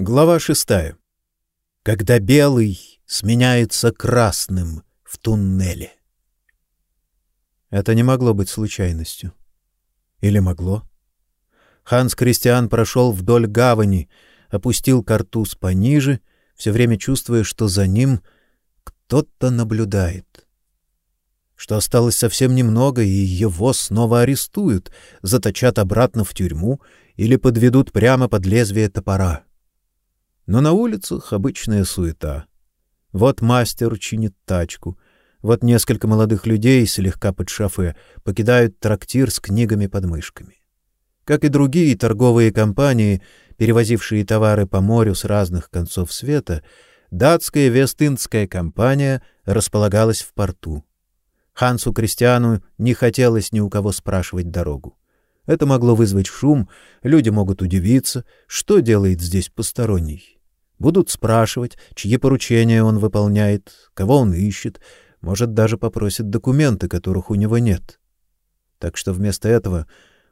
Глава шестая. Когда белый сменяется красным в туннеле. Это не могло быть случайностью. Или могло? Ханс Кристиан прошел вдоль гавани, опустил картуз пониже, все время чувствуя, что за ним кто-то наблюдает. Что осталось совсем немного, и его снова арестуют, заточат обратно в тюрьму или подведут прямо под лезвие топора. Но на улицах обычная суета. Вот мастер чинит тачку, вот несколько молодых людей, слегка под шофе, покидают трактир с книгами под мышками. Как и другие торговые компании, перевозившие товары по морю с разных концов света, датская Вестинская компания располагалась в порту. Хансу Кристиану не хотелось ни у кого спрашивать дорогу. Это могло вызвать шум, люди могут удивиться, что делает здесь посторонний. Будут спрашивать, чьи поручения он выполняет, кого он ищет, может даже попросит документы, которых у него нет. Так что вместо этого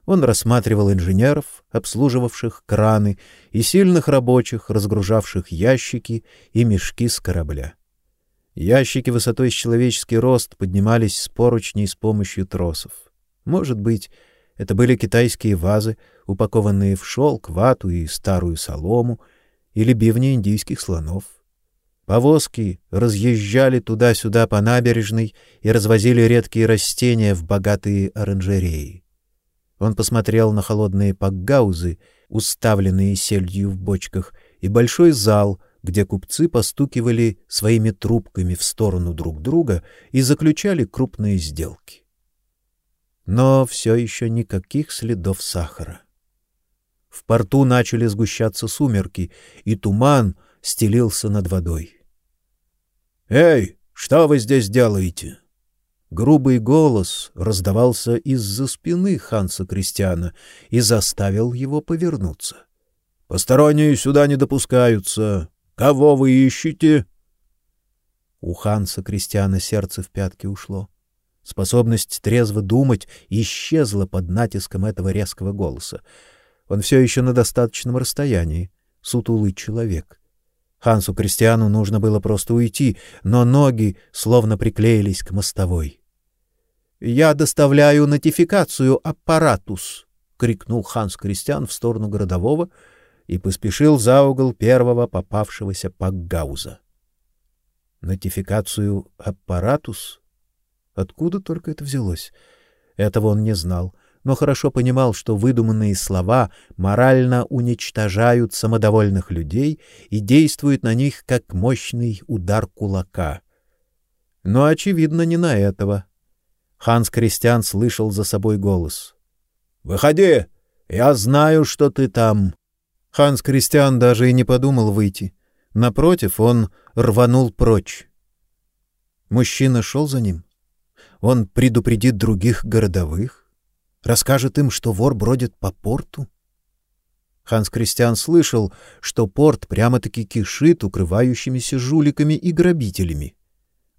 он рассматривал инженеров, обслуживавших краны, и сильных рабочих, разгружавших ящики и мешки с корабля. Ящики высотой с человеческий рост поднимались с поручней с помощью тросов. Может быть, это были китайские вазы, упакованные в шелк, вату и старую солому, или бивни индийских слонов. Повозки разъезжали туда-сюда по набережной и развозили редкие растения в богатые оранжереи. Он посмотрел на холодные пакгаузы, уставленные сельдью в бочках, и большой зал, где купцы постукивали своими трубками в сторону друг друга и заключали крупные сделки. Но все еще никаких следов сахара. В порту начали сгущаться сумерки, и туман стелился над водой. "Эй, что вы здесь делаете?" Грубый голос раздавался из-за спины Ханса Кристиана и заставил его повернуться. Посторонние сюда не допускаются. Кого вы ищете? У Ханса Кристиана сердце в пятки ушло. Способность трезво думать исчезла под натиском этого резкого голоса. Он все еще на достаточном расстоянии, сутулый человек. Хансу Кристиану нужно было просто уйти, но ноги словно приклеились к мостовой. Я доставляю нотификацию аппаратус, крикнул Ханс Кристиан в сторону городового и поспешил за угол первого попавшегося пакгауза. Нотификацию аппаратус? Откуда только это взялось? Этого он не знал но хорошо понимал, что выдуманные слова морально уничтожают самодовольных людей и действуют на них как мощный удар кулака. Но очевидно не на этого. Ханс Кристиан слышал за собой голос. Выходи, я знаю, что ты там. Ханс Кристиан даже и не подумал выйти. Напротив, он рванул прочь. Мужчина шел за ним. Он предупредит других городовых. Расскажет им, что вор бродит по порту? Ханс Кристиан слышал, что порт прямо-таки кишит укрывающимися жуликами и грабителями.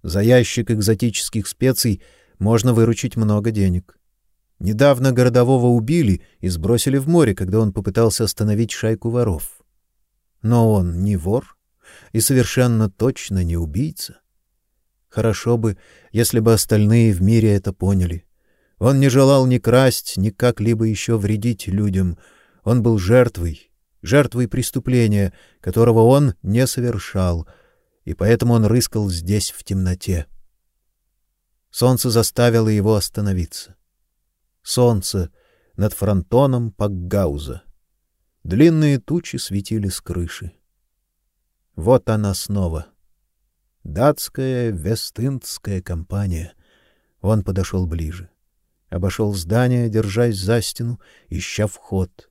За ящик экзотических специй можно выручить много денег. Недавно городового убили и сбросили в море, когда он попытался остановить шайку воров. Но он не вор и совершенно точно не убийца. Хорошо бы, если бы остальные в мире это поняли. Он не желал ни красть, ни как-либо еще вредить людям. Он был жертвой, жертвой преступления, которого он не совершал, и поэтому он рыскал здесь в темноте. Солнце заставило его остановиться. Солнце над фронтоном Пакгауза. Длинные тучи светили с крыши. Вот она снова. Датская Вестинская компания. Он подошел ближе обошел здание, держась за стену, ища вход.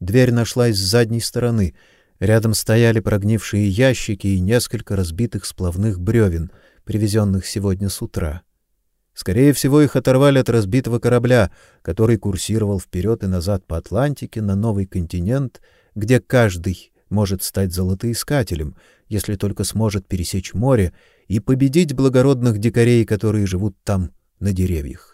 Дверь нашлась с задней стороны. Рядом стояли прогнившие ящики и несколько разбитых сплавных бревен, привезенных сегодня с утра. Скорее всего, их оторвали от разбитого корабля, который курсировал вперед и назад по Атлантике на новый континент, где каждый может стать золотоискателем, если только сможет пересечь море и победить благородных дикарей, которые живут там на деревьях.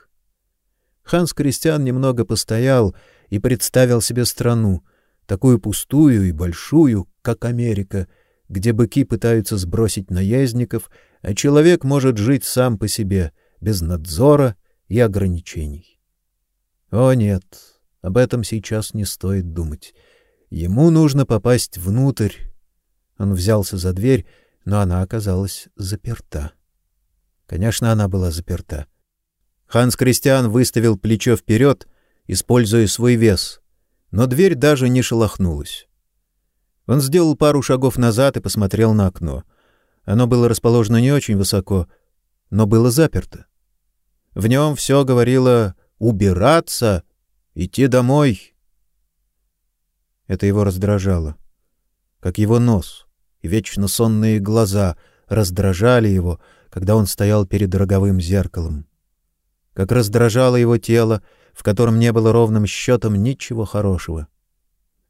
Ханс Кристиан немного постоял и представил себе страну, такую пустую и большую, как Америка, где быки пытаются сбросить наездников, а человек может жить сам по себе, без надзора и ограничений. О нет, об этом сейчас не стоит думать. Ему нужно попасть внутрь. Он взялся за дверь, но она оказалась заперта. Конечно, она была заперта. Ханс Кристиан выставил плечо вперед, используя свой вес, но дверь даже не шелохнулась. Он сделал пару шагов назад и посмотрел на окно. Оно было расположено не очень высоко, но было заперто. В нем все говорило «убираться», «идти домой». Это его раздражало, как его нос и вечно сонные глаза раздражали его, когда он стоял перед роговым зеркалом. Как раздражало его тело, в котором не было ровным счетом ничего хорошего.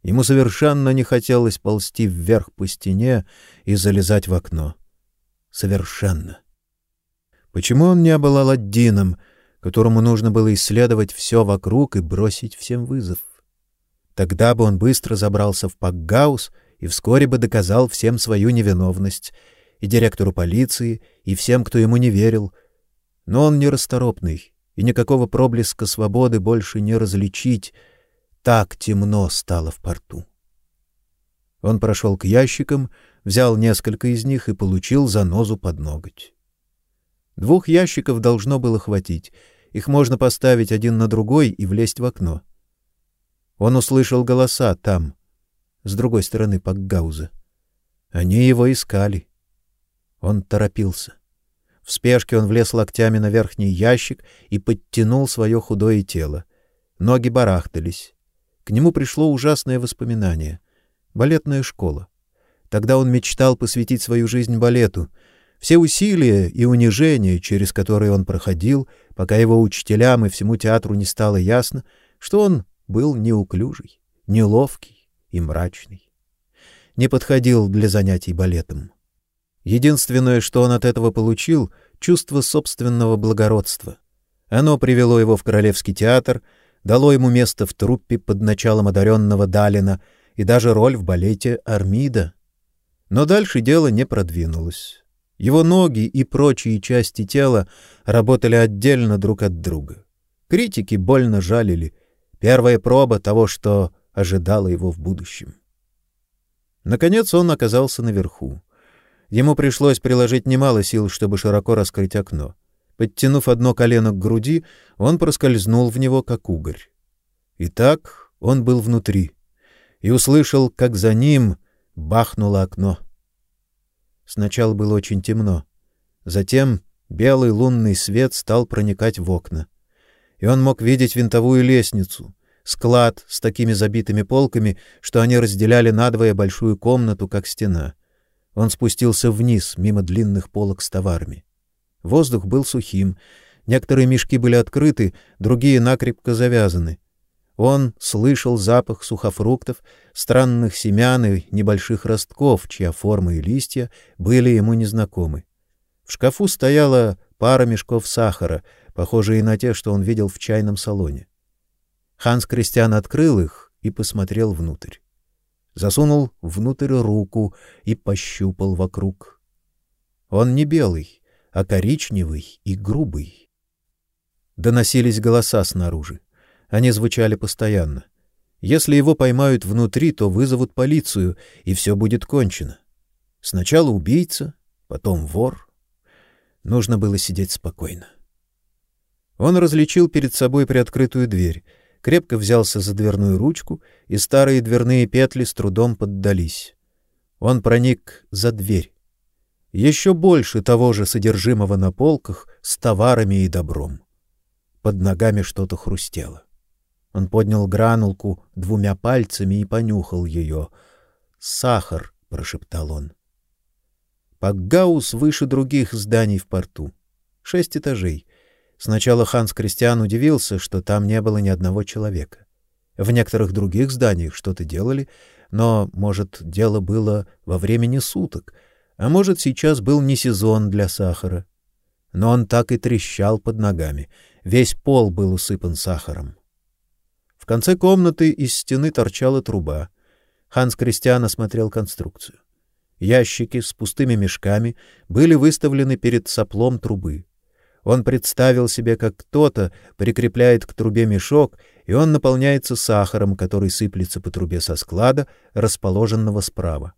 Ему совершенно не хотелось ползти вверх по стене и залезать в окно. Совершенно. Почему он не был Аладдином, которому нужно было исследовать все вокруг и бросить всем вызов? Тогда бы он быстро забрался в Пакгаус и вскоре бы доказал всем свою невиновность, и директору полиции, и всем, кто ему не верил. Но он нерасторопный, и никакого проблеска свободы больше не различить — так темно стало в порту. Он прошел к ящикам, взял несколько из них и получил занозу под ноготь. Двух ящиков должно было хватить. Их можно поставить один на другой и влезть в окно. Он услышал голоса там, с другой стороны Пакгауза. Они его искали. Он торопился. В спешке он влез локтями на верхний ящик и подтянул свое худое тело. Ноги барахтались. К нему пришло ужасное воспоминание. Балетная школа. Тогда он мечтал посвятить свою жизнь балету. Все усилия и унижения, через которые он проходил, пока его учителям и всему театру не стало ясно, что он был неуклюжий, неловкий и мрачный. Не подходил для занятий балетом. Единственное, что он от этого получил — чувство собственного благородства. Оно привело его в Королевский театр — дало ему место в труппе под началом одаренного Далина и даже роль в балете Армида. Но дальше дело не продвинулось. Его ноги и прочие части тела работали отдельно друг от друга. Критики больно жалили. Первая проба того, что ожидало его в будущем. Наконец он оказался наверху. Ему пришлось приложить немало сил, чтобы широко раскрыть окно. Подтянув одно колено к груди, он проскользнул в него, как угорь. Итак, он был внутри и услышал, как за ним бахнуло окно. Сначала было очень темно. Затем белый лунный свет стал проникать в окна. И он мог видеть винтовую лестницу, склад с такими забитыми полками, что они разделяли надвое большую комнату, как стена. Он спустился вниз, мимо длинных полок с товарами. Воздух был сухим. Некоторые мешки были открыты, другие накрепко завязаны. Он слышал запах сухофруктов, странных семян и небольших ростков, чья форма и листья были ему незнакомы. В шкафу стояла пара мешков сахара, похожие на те, что он видел в чайном салоне. Ханс Кристиан открыл их и посмотрел внутрь. Засунул внутрь руку и пощупал вокруг. Он не белый, а коричневый и грубый. Доносились голоса снаружи. Они звучали постоянно. Если его поймают внутри, то вызовут полицию, и все будет кончено. Сначала убийца, потом вор. Нужно было сидеть спокойно. Он различил перед собой приоткрытую дверь, крепко взялся за дверную ручку, и старые дверные петли с трудом поддались. Он проник за дверь еще больше того же содержимого на полках с товарами и добром. Под ногами что-то хрустело. Он поднял гранулку двумя пальцами и понюхал ее. «Сахар», — прошептал он. Пакгаус выше других зданий в порту. Шесть этажей. Сначала Ханс Кристиан удивился, что там не было ни одного человека. В некоторых других зданиях что-то делали, но, может, дело было во времени суток — а может, сейчас был не сезон для сахара. Но он так и трещал под ногами. Весь пол был усыпан сахаром. В конце комнаты из стены торчала труба. Ханс Кристиан осмотрел конструкцию. Ящики с пустыми мешками были выставлены перед соплом трубы. Он представил себе, как кто-то прикрепляет к трубе мешок, и он наполняется сахаром, который сыплется по трубе со склада, расположенного справа.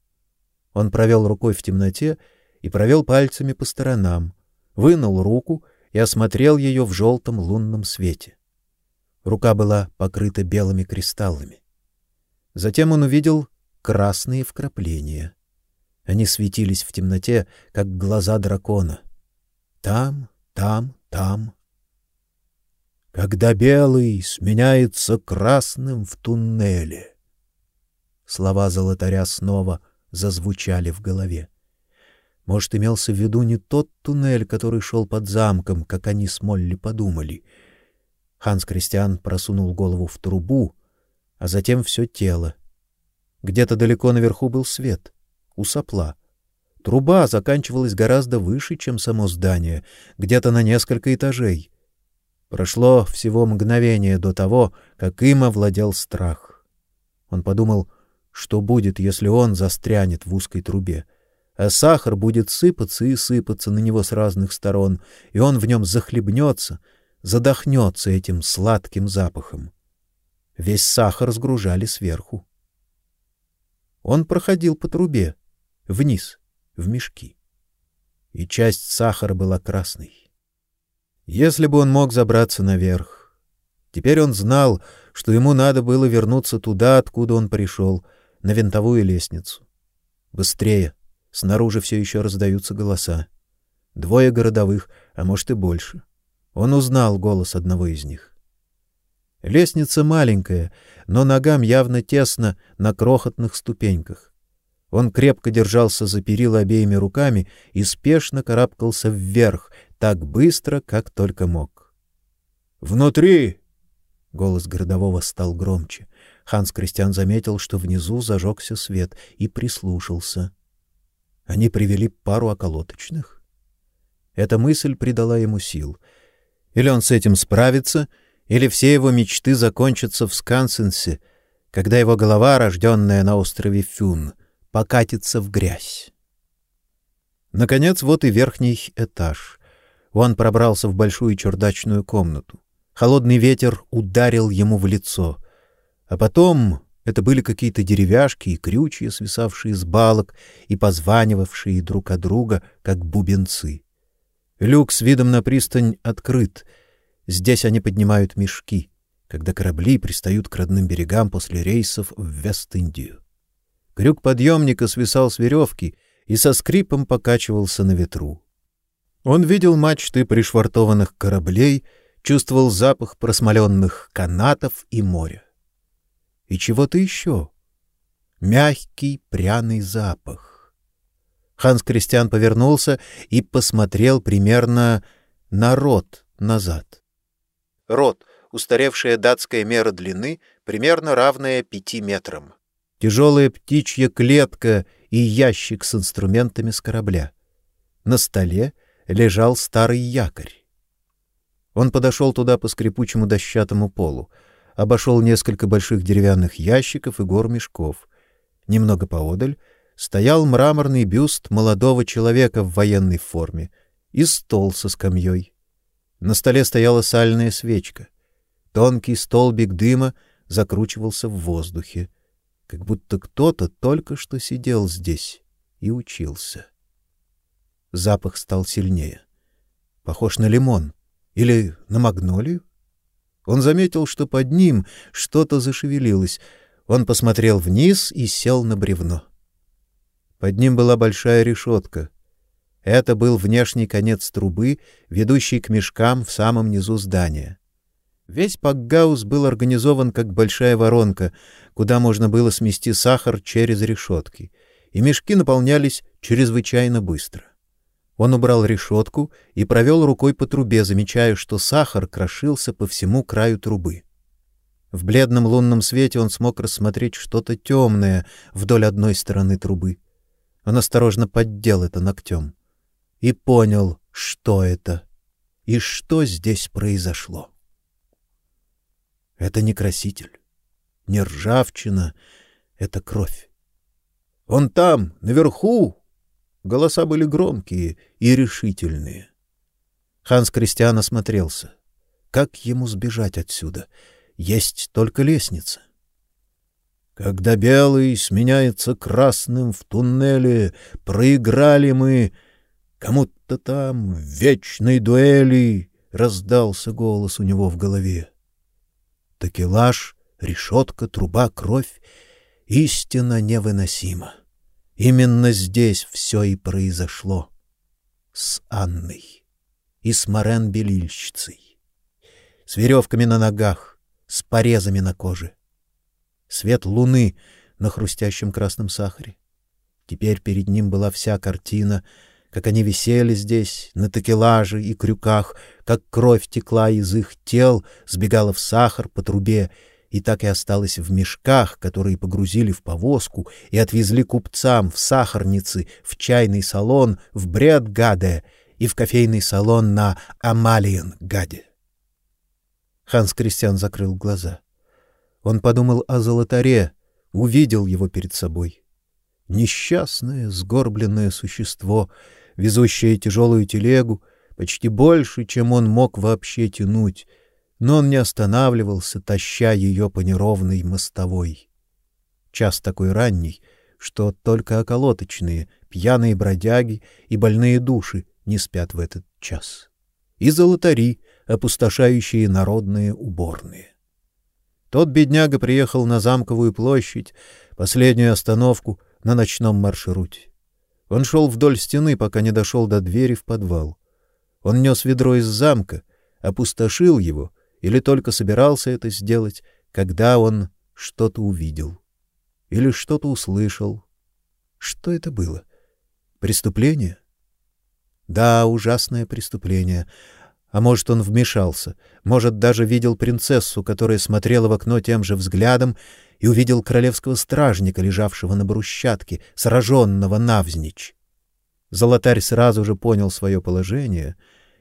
Он провел рукой в темноте и провел пальцами по сторонам, вынул руку и осмотрел ее в желтом лунном свете. Рука была покрыта белыми кристаллами. Затем он увидел красные вкрапления. Они светились в темноте, как глаза дракона. Там, там, там. Когда белый сменяется красным в туннеле. Слова золотаря снова зазвучали в голове. Может, имелся в виду не тот туннель, который шел под замком, как они с Молли подумали. Ханс Кристиан просунул голову в трубу, а затем все тело. Где-то далеко наверху был свет, у сопла. Труба заканчивалась гораздо выше, чем само здание, где-то на несколько этажей. Прошло всего мгновение до того, как им овладел страх. Он подумал, что будет, если он застрянет в узкой трубе, а сахар будет сыпаться и сыпаться на него с разных сторон, и он в нем захлебнется, задохнется этим сладким запахом. Весь сахар сгружали сверху. Он проходил по трубе вниз в мешки. И часть сахара была красной. Если бы он мог забраться наверх. Теперь он знал, что ему надо было вернуться туда, откуда он пришел, на винтовую лестницу. Быстрее. Снаружи все еще раздаются голоса. Двое городовых, а может и больше. Он узнал голос одного из них. Лестница маленькая, но ногам явно тесно на крохотных ступеньках. Он крепко держался за перила обеими руками и спешно карабкался вверх, так быстро, как только мог. «Внутри!» Голос городового стал громче. Ханс Кристиан заметил, что внизу зажегся свет, и прислушался. Они привели пару околоточных. Эта мысль придала ему сил. Или он с этим справится, или все его мечты закончатся в Скансенсе, когда его голова, рожденная на острове Фюн, покатится в грязь. Наконец, вот и верхний этаж. Он пробрался в большую чердачную комнату. Холодный ветер ударил ему в лицо. А потом это были какие-то деревяшки и крючья, свисавшие с балок и позванивавшие друг от друга, как бубенцы. Люк с видом на пристань открыт. Здесь они поднимают мешки, когда корабли пристают к родным берегам после рейсов в Вест-Индию. Крюк подъемника свисал с веревки и со скрипом покачивался на ветру. Он видел мачты пришвартованных кораблей, чувствовал запах просмоленных канатов и моря. И чего-то еще. Мягкий пряный запах. Ханс Кристиан повернулся и посмотрел примерно на рот назад. Рот — устаревшая датская мера длины, примерно равная пяти метрам тяжелая птичья клетка и ящик с инструментами с корабля. На столе лежал старый якорь. Он подошел туда по скрипучему дощатому полу, обошел несколько больших деревянных ящиков и гор мешков. Немного поодаль стоял мраморный бюст молодого человека в военной форме и стол со скамьей. На столе стояла сальная свечка. Тонкий столбик дыма закручивался в воздухе как будто кто-то только что сидел здесь и учился. Запах стал сильнее. Похож на лимон или на магнолию. Он заметил, что под ним что-то зашевелилось. Он посмотрел вниз и сел на бревно. Под ним была большая решетка. Это был внешний конец трубы, ведущий к мешкам в самом низу здания. Весь пакгаус был организован как большая воронка, куда можно было смести сахар через решетки, и мешки наполнялись чрезвычайно быстро. Он убрал решетку и провел рукой по трубе, замечая, что сахар крошился по всему краю трубы. В бледном лунном свете он смог рассмотреть что-то темное вдоль одной стороны трубы. Он осторожно поддел это ногтем и понял, что это и что здесь произошло. Это не краситель, не ржавчина, это кровь. Он там, наверху. Голоса были громкие и решительные. Ханс Кристиан осмотрелся. Как ему сбежать отсюда? Есть только лестница. Когда белый сменяется красным в туннеле, проиграли мы кому-то там в вечной дуэли, раздался голос у него в голове. Такелаж, решетка, труба, кровь — истина невыносима. Именно здесь все и произошло. С Анной и с Морен-белильщицей. С веревками на ногах, с порезами на коже свет луны на хрустящем красном сахаре. Теперь перед ним была вся картина, как они висели здесь, на такелаже и крюках, как кровь текла из их тел, сбегала в сахар по трубе, и так и осталась в мешках, которые погрузили в повозку и отвезли купцам в сахарницы, в чайный салон в Бредгаде и в кофейный салон на Амалиенгаде. Ханс Кристиан закрыл глаза. Он подумал о золотаре, увидел его перед собой. Несчастное, сгорбленное существо, везущее тяжелую телегу, почти больше, чем он мог вообще тянуть, но он не останавливался, таща ее по неровной мостовой. Час такой ранний, что только околоточные, пьяные бродяги и больные души не спят в этот час. И золотари, опустошающие народные уборные. Тот бедняга приехал на Замковую площадь, последнюю остановку на ночном маршруте. Он шел вдоль стены, пока не дошел до двери в подвал. Он нес ведро из замка, опустошил его или только собирался это сделать, когда он что-то увидел или что-то услышал. Что это было? Преступление? Да, ужасное преступление. А может, он вмешался, может, даже видел принцессу, которая смотрела в окно тем же взглядом, и увидел королевского стражника, лежавшего на брусчатке, сраженного навзничь. Золотарь сразу же понял свое положение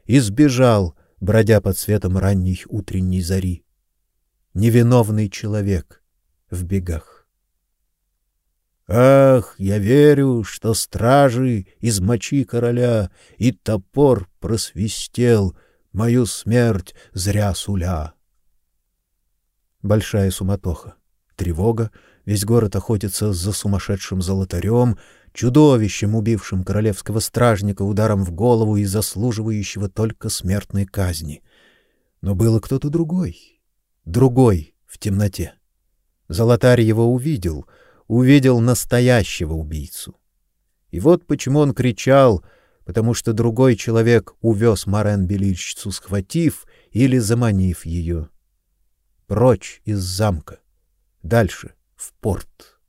и сбежал, бродя под светом ранней утренней зари. Невиновный человек в бегах. Ах, я верю, что стражи из мочи короля и топор просвистел — мою смерть зря суля. Большая суматоха, тревога, весь город охотится за сумасшедшим золотарем, чудовищем, убившим королевского стражника ударом в голову и заслуживающего только смертной казни. Но было кто-то другой, другой в темноте. Золотарь его увидел, увидел настоящего убийцу. И вот почему он кричал — потому что другой человек увез Марен-белильщицу, схватив или заманив ее. Прочь из замка. Дальше, в порт.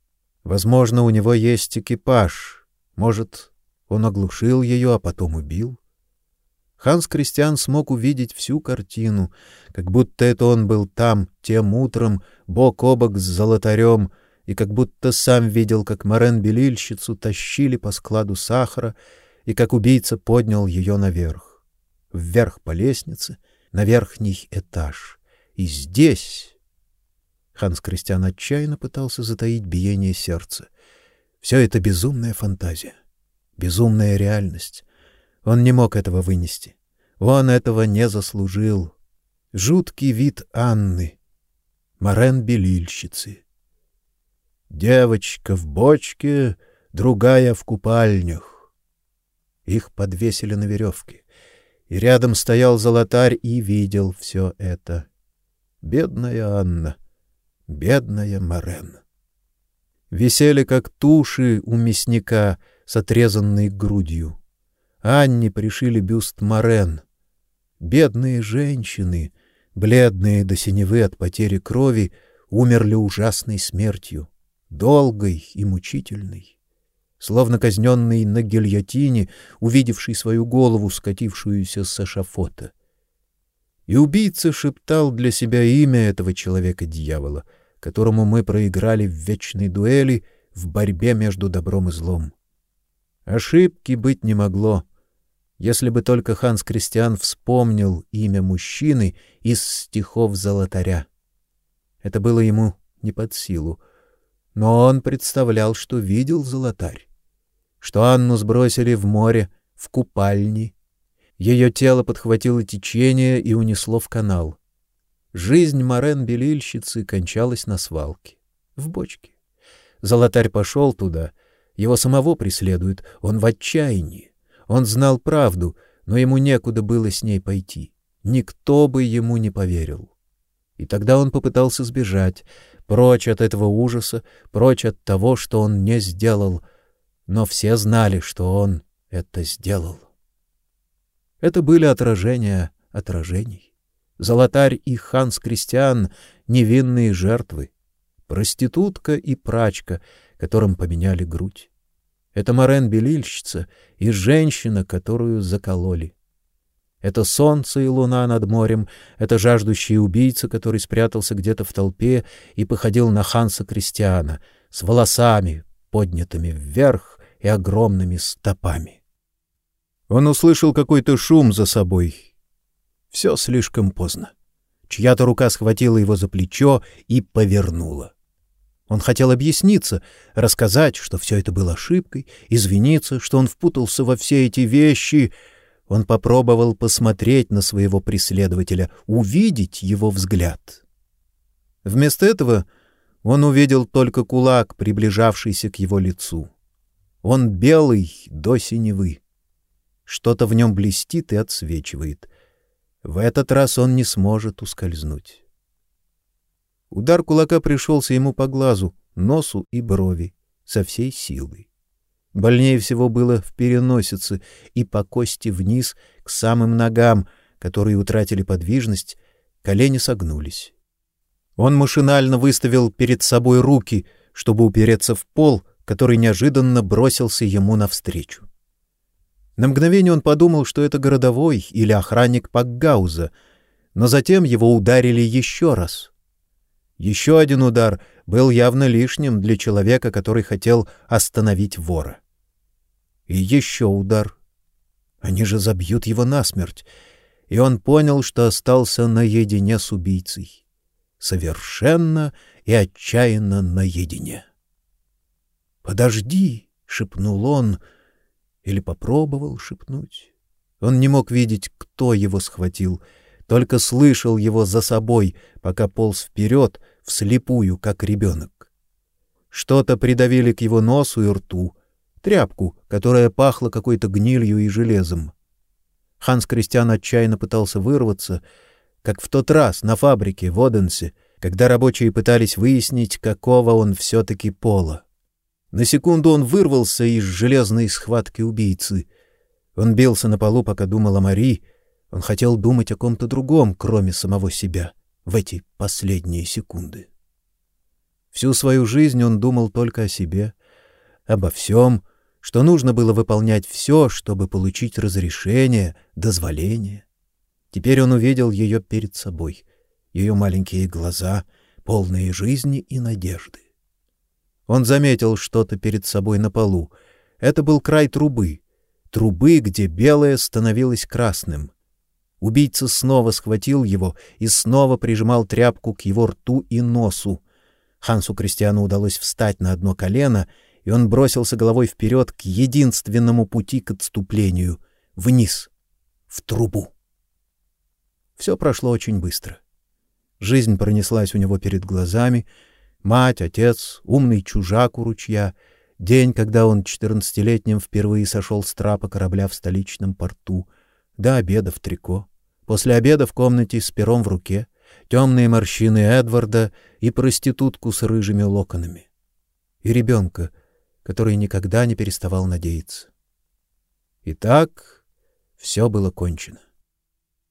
Возможно, у него есть экипаж. Может, он оглушил ее, а потом убил? Ханс Кристиан смог увидеть всю картину, как будто это он был там тем утром, бок о бок с золотарем, и как будто сам видел, как Марен-белильщицу тащили по складу сахара и как убийца поднял ее наверх, вверх по лестнице, на верхний этаж. И здесь Ханс Кристиан отчаянно пытался затаить биение сердца. Все это безумная фантазия, безумная реальность. Он не мог этого вынести. Он этого не заслужил. Жуткий вид Анны, Морен-белильщицы. Девочка в бочке, другая в купальнях. Их подвесили на веревке. И рядом стоял золотарь и видел все это. Бедная Анна, бедная Марен. Висели как туши у мясника с отрезанной грудью. Анне пришили бюст Марен. Бедные женщины, бледные до синевы от потери крови, умерли ужасной смертью, долгой и мучительной словно казненный на гильотине, увидевший свою голову, скатившуюся с эшафота. И убийца шептал для себя имя этого человека-дьявола, которому мы проиграли в вечной дуэли в борьбе между добром и злом. Ошибки быть не могло. Если бы только Ханс Кристиан вспомнил имя мужчины из стихов Золотаря. Это было ему не под силу. Но он представлял, что видел золотарь, что Анну сбросили в море, в купальни. Ее тело подхватило течение и унесло в канал. Жизнь Морен-белильщицы кончалась на свалке, в бочке. Золотарь пошел туда, его самого преследуют, он в отчаянии. Он знал правду, но ему некуда было с ней пойти. Никто бы ему не поверил. И тогда он попытался сбежать, прочь от этого ужаса, прочь от того, что он не сделал, но все знали, что он это сделал. Это были отражения отражений. Золотарь и Ханс Кристиан — невинные жертвы. Проститутка и прачка, которым поменяли грудь. Это Морен-белильщица и женщина, которую закололи. Это солнце и луна над морем, это жаждущий убийца, который спрятался где-то в толпе и походил на Ханса Кристиана, с волосами, поднятыми вверх и огромными стопами. Он услышал какой-то шум за собой. Все слишком поздно. Чья-то рука схватила его за плечо и повернула. Он хотел объясниться, рассказать, что все это было ошибкой, извиниться, что он впутался во все эти вещи. Он попробовал посмотреть на своего преследователя, увидеть его взгляд. Вместо этого он увидел только кулак, приближавшийся к его лицу. Он белый до синевы. Что-то в нем блестит и отсвечивает. В этот раз он не сможет ускользнуть. Удар кулака пришелся ему по глазу, носу и брови со всей силой. Больнее всего было в переносице и по кости вниз к самым ногам, которые утратили подвижность, колени согнулись. Он машинально выставил перед собой руки, чтобы упереться в пол, который неожиданно бросился ему навстречу. На мгновение он подумал, что это городовой или охранник Пакгауза, но затем его ударили еще раз. Еще один удар был явно лишним для человека, который хотел остановить вора. И еще удар. Они же забьют его насмерть. И он понял, что остался наедине с убийцей. Совершенно и отчаянно наедине. «Подожди!» — шепнул он, или попробовал шепнуть. Он не мог видеть, кто его схватил, только слышал его за собой, пока полз вперед, вслепую, как ребенок. Что-то придавили к его носу и рту, тряпку, которая пахла какой-то гнилью и железом. Ханс Кристиан отчаянно пытался вырваться, как в тот раз на фабрике в Оденсе, когда рабочие пытались выяснить, какого он все-таки пола. На секунду он вырвался из железной схватки убийцы. Он бился на полу, пока думал о Мари. Он хотел думать о ком-то другом, кроме самого себя, в эти последние секунды. Всю свою жизнь он думал только о себе, обо всем, что нужно было выполнять все, чтобы получить разрешение, дозволение. Теперь он увидел ее перед собой, ее маленькие глаза, полные жизни и надежды. Он заметил что-то перед собой на полу. Это был край трубы, трубы, где белое становилось красным. Убийца снова схватил его и снова прижимал тряпку к его рту и носу. Хансу Кристиану удалось встать на одно колено, и он бросился головой вперед к единственному пути к отступлению — вниз, в трубу. Все прошло очень быстро. Жизнь пронеслась у него перед глазами — Мать, отец, умный чужак у ручья, день, когда он четырнадцатилетним впервые сошел с трапа корабля в столичном порту, до обеда в трико. После обеда в комнате с пером в руке, темные морщины Эдварда и проститутку с рыжими локонами. И ребенка, который никогда не переставал надеяться. Итак, все было кончено.